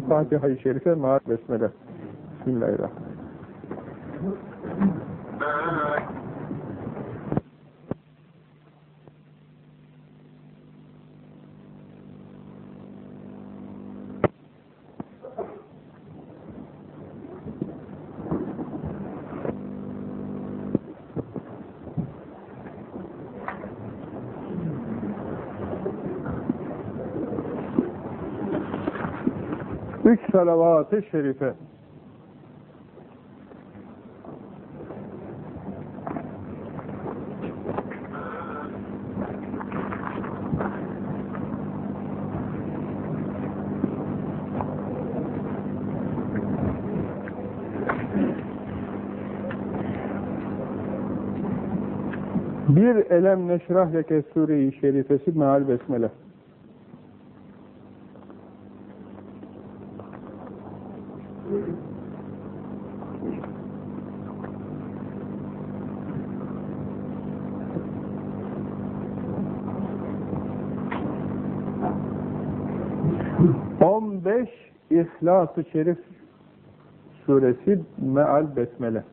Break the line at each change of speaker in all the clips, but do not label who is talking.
Fatiha-i Şerife maat besmele. Bismillahirrahmanirrahim. Salavat-ı şerife. Bir elem neşrah leke sure-i şerifesi meal besmele. İhlas-ı Şerif suresi meal besmele.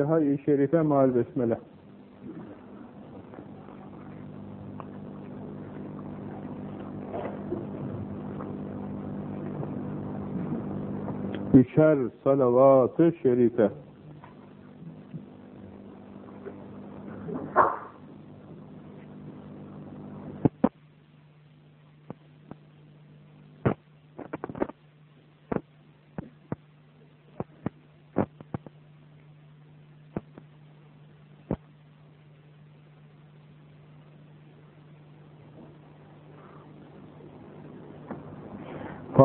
Fatiha-i Şerife mal besmele. Üçer salavat-ı şerife.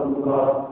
محمد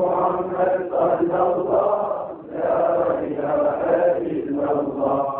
Muhammed sallallahu la ilahe illallah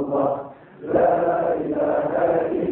الله. لا إله إلا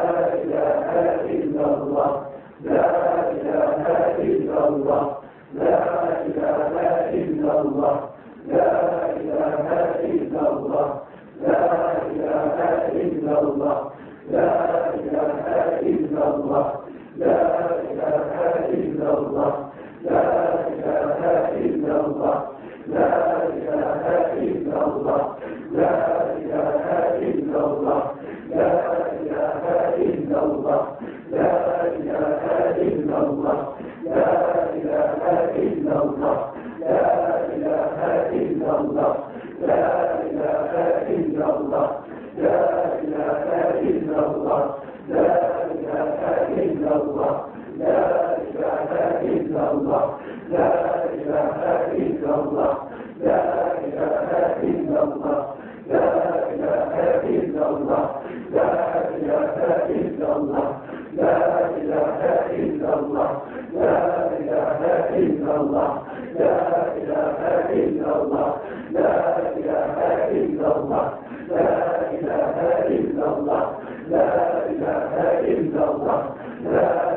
لا إلا الله لا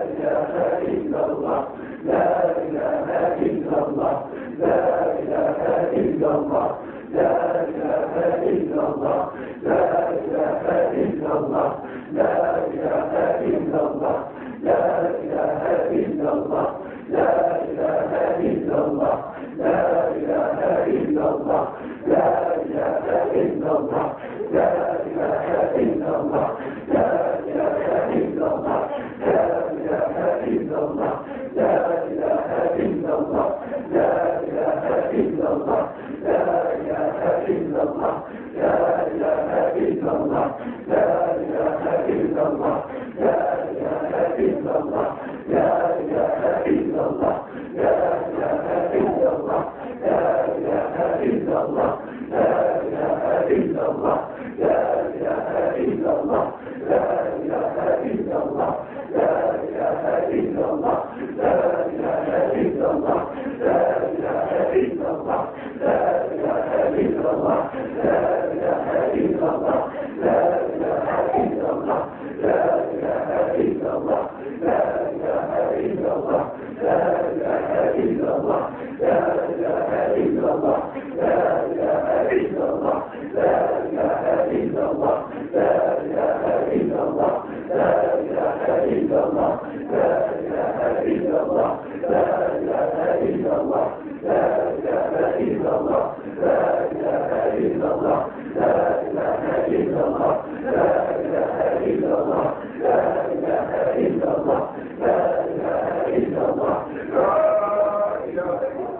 إلا الله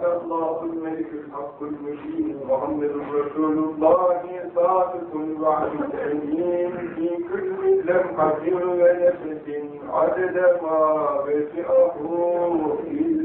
Allah'ın melikül hakkul mübin Muhammedun Resulullah sadıkun vahid emin fi külli lemhatin ve nefesin adede ma vesi'ahu illa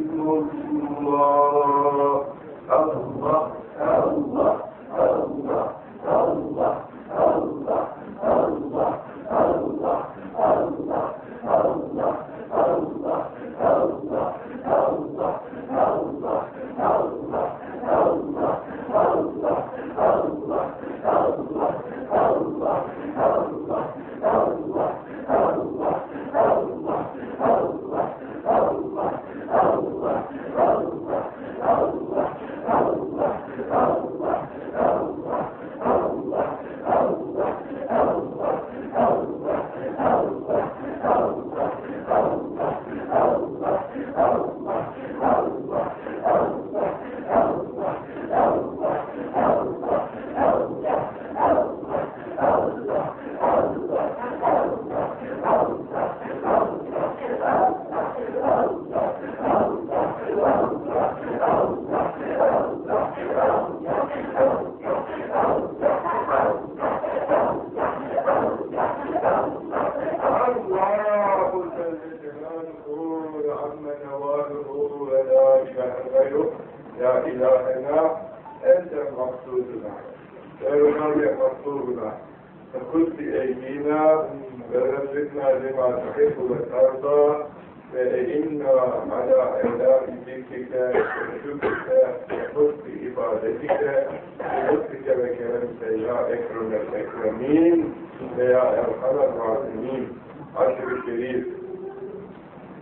فكل بأيدينا ورزقنا لما تحب وترضى فإنا على إعلاء ذكرك وشكرك وحسن عبادتك بلطفك وكرمك يا أكرم الأكرمين ويا أرحم الراحمين. عشر الشريف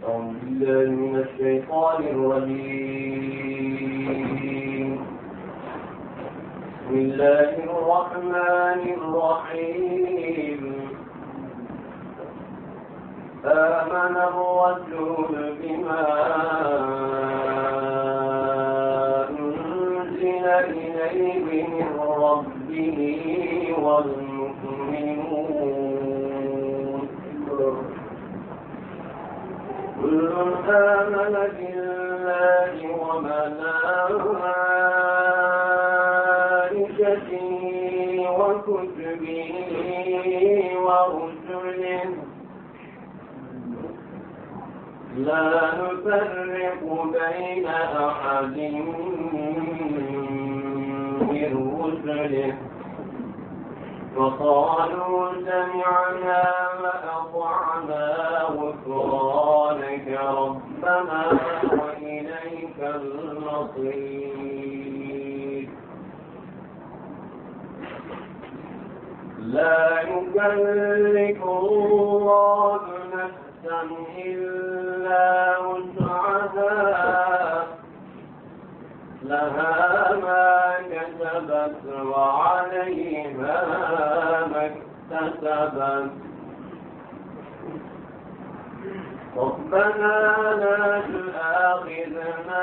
أعوذ بالله من الشيطان الرجيم. بسم الله الرحمن الرحيم. آمن الرسول بما أنزل إليه من ربه والمؤمنون. كل آمن بالله وملائكته لا نفرق بين أحد من رسله. وقالوا سمعنا وأطعنا غفرانك ربنا وإليك المصير. لا يكلف الله إلا لها ما وعليها ما اكتسبت. ربنا لا تؤاخذنا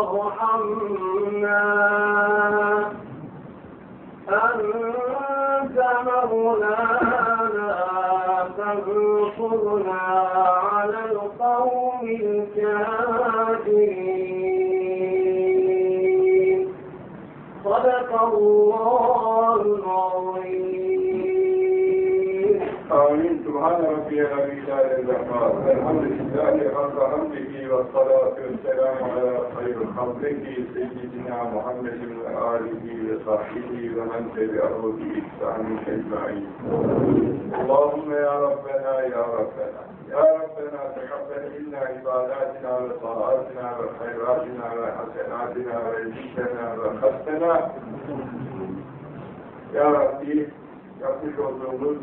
وارحمنا أنت مولانا فانصرنا على القوم الكافرين صدق
الله العظيم
آمين. سبحان ربي العلي الرحمن الحمد لله حق حمده والصلاة والسلام على خير خلقه سيدنا محمد وآله وصحبه ومن تبعه بإحسان أجمعين اللهم يا ربنا يا ربنا يا ربنا تقبل منا عباداتنا وطاعاتنا وخيراتنا وحسناتنا وعزتنا وخستنا Ya Rabbi yapmış olduğumuz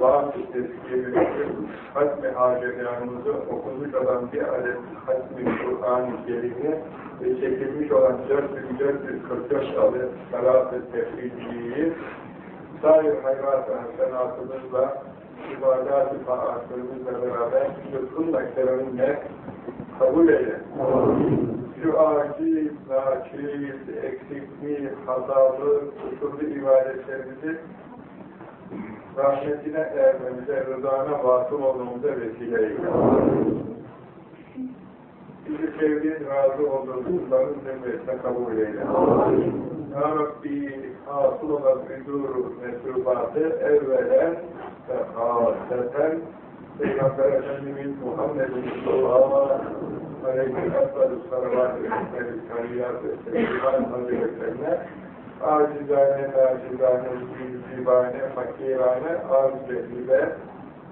vaaz tezkiyeleri, hatmi hacelerimizi okumuş olan bir adet hatmi Kur'an-ı Kerim'i ve çekilmiş olan 4444 adet salat ve tefriciyi sair hayrat ve hasenatımızla ibadat-ı taatlarımızla beraber lütfunla keremle kabul eyle. Şu aciz, naçiz, eksikli, hatalı, kusurlu ibadetlerimizi rahmetine ermemize, rızana vasıl olmamıza vesile eyle. Bizi sevdiğin, razı olduğun kulların zümresine kabul eyle. Ya Rabbi, hasıl olan huzur mesubatı evvelen ve haseten Peygamber Efendimiz Muhammed Mustafa Aleyhi Efendimiz Salavat-ı Kariyat ve Seyyidhan Hazretlerine acizane, nacizane, zibane, fakirane, arz ve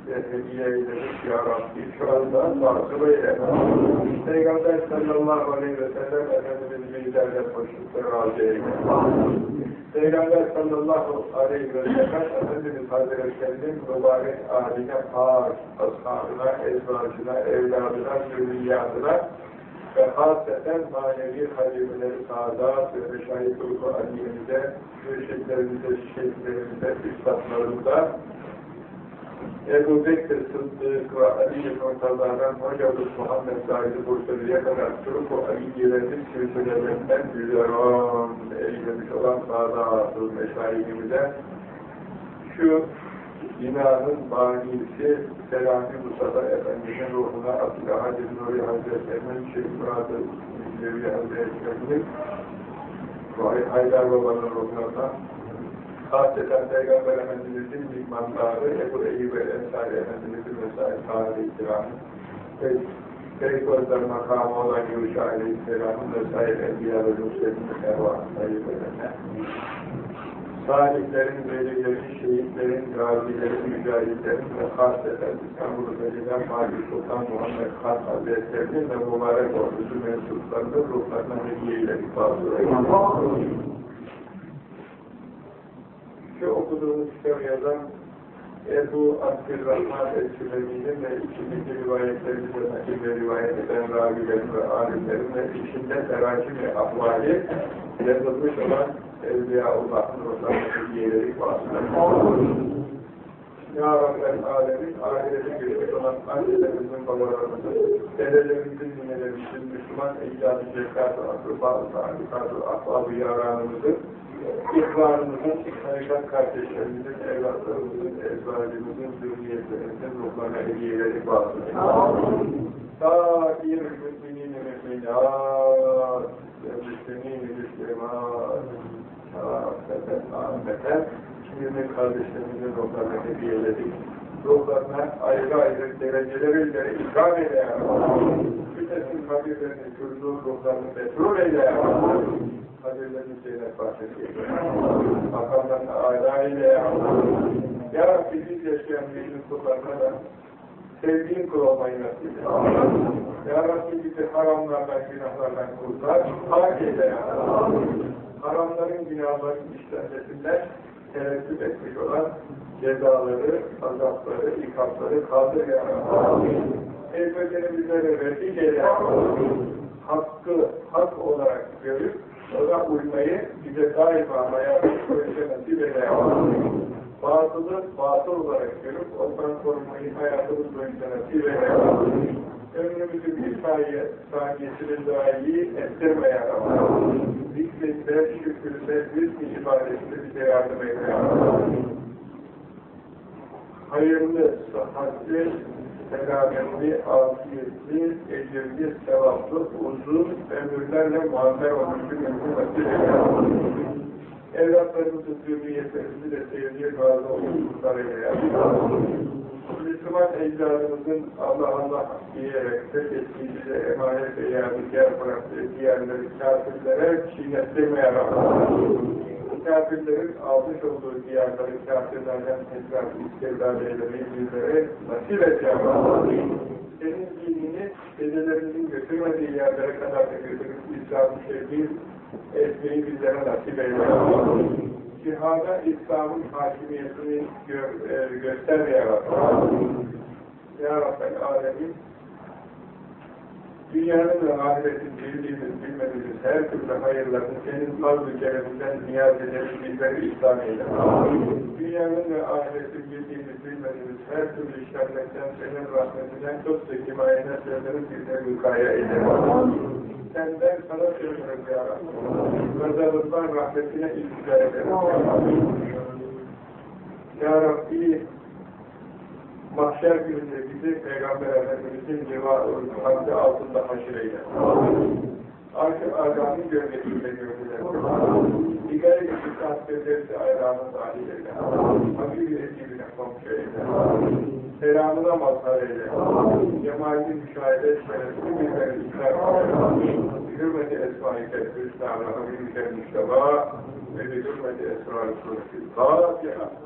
ve hediye eylemiş ya Rabbi şu anda vasıl eyle. Peygamber sallallahu aleyhi ve sellem Efendimiz bizlerle koştukları razı eyle. Peygamber sallallahu aleyhi ve sellem Efendimiz Hazretlerinin mübarek aline, par, ashabına, ezvacına, evladına, zürriyatına ve hasreten manevi halimeleri saadat ve meşahit uyku aliyemize, mürşitlerimize, şehitlerimize, üstadlarımıza, Ebu Bekir Sıddık ve Ali Murtaza'dan hocamız Muhammed Said Bursa'ya kadar Türk o Aliyelerinin silsilelerinden güzeran eylemiş olan Meşahidimize şu binanın banisi Selami Mustafa Efendimiz'in ruhuna Abdülhamid Hacı Nuri Hazretleri'nin Şeyh Murat-ı Levi Hazretleri'nin Haydar Baba'nın ruhuna da Hasreten Peygamber Efendimiz'in mihmanları Ebu Eyyub el-Ensari Efendimiz'in vesaire sahibi ikramı ve Peygamber makamı olan Yuşa Aleyhisselam'ın vesaire Enbiya ve Müslüman'ın ervah sayılarına salihlerin, velilerin, şehitlerin, gazilerin, mücahitlerin ve hasreten İstanbul Veliler Mali Sultan Muhammed Han Hazretleri'nin ve mübarek ordusu mensuplarının ruhlarına hediyeyle ifade Şu okuduğumuz kitabı yazan Ebu Abdülrahman El-Sülevi'nin ve içindeki rivayetlerimizde nakil ve rivayet eden ravilerin ve alimlerin ve içinde teracim-i ahvali yazılmış olan Evliyaullah'ın ruhlarına hediyeleri vasıtasıyla. Ya Rabbel Alemin, ahirete geçmiş olan annelerimizin, babalarımızın, dedelerimizin, ninelerimizin, Müslüman ecdadı cekat-ı akrıba-ı tarikat-ı ahbab-ı yaranımızın, İhvanımızın, tarikat kardeşlerimizin, evlatlarımızın, ezvarimizin, zürriyetlerimizin ruhlarına hediyeleri vasıtasıyla. Sâir mü'minîn-i mü'minât, müslümât, şâfeten, ahmeten, mümin kardeşlerimizin ruhlarına hediyeledik. Ruhlarına ayrı ayrı dereceleriyle ikram eyle ya Bütün kabirlerini, kürdüğün ruhlarını metrul eyle ya Kabirlerini cennet bahçesi eyle Makamlarını eyle Ya Rabbi biz yaşayan bizim kullarına da sevdiğin kul olmayı nasip et. Ya Rabbi bizi haramlardan, günahlardan kurtar, hak eyle ya Haramların, günahların işlenmesinden tereddüt etmiş olan cezaları, azapları, ikapları kaldır ya Rabbi. Tevbelerini bizlere refik eyle ya Hakkı hak olarak görüp ona uymayı bize daima hayatımızda nasip eyle ya Batılı batıl olarak görüp ondan korunmayı hayatımız boyunca nasip eyle ya Ömrümüzü bir saniye, saniyesini dahi ettirme ya Rabbi. Zikrinde, şükürde, rizk ibadetinde bize yardım eyle ya Rabbi. Hayırlı, sıhhatli, selametli, afiyetli, ecirli, sevaplı, uzun ömürlerle muammer olmuş bir ömür nasip eyle. Evlatlarımızı, zürriyetlerimizi de sevdiği razı olsunlar eyle. Müslüman ecdadımızın Allah Allah diyerek fethettiği bize emanet ve yadigar bıraktığı diğerleri kafirlere çiğnettirmeye rağmen kafirlerin almış olduğu diyarları kafirlerden tekrar istirdad eylemeyi bizlere nasip et ya. Senin dinini dedelerimizin götürmediği yerlere kadar da götürüp İslam'ı şerif etmeyi bizlere nasip eyle. Cihada İslam'ın hakimiyetini gö e, göster ya Rabbi. Ya Rabbel Alemin Dünyanın ve ahiretin bildiğimiz, bilmediğimiz her türlü hayırlarını senin fazl-ı kereminden niyaz edelim, bizleri İslam eyle. Dünyanın ve ahiretin bildiğimiz, bilmediğimiz her türlü işlemlerden senin rahmetinden tut ve himayene sığınırız, bizleri mükaya eyle. Senden sana sığınırız ya Rabbi. Rızalından rahmetine ilgiler ederiz ya Rabbi. Mahşer gününde bizi Peygamber Efendimiz'in cevabının hamdi altında haşir eyle. Arş-ı Azam'ın gölgesinde gördüler. Diğer iki tasvirlerse ayranı dahil eyle. Habib-i Ekibine komşu eyle. Selamına mazhar eyle. Cemali müşahede şerefli ikram eyle. Hürmeti Esma-i Habib-i Kehri Mustafa ve bir hürmeti Esma-i Kehri Fatiha.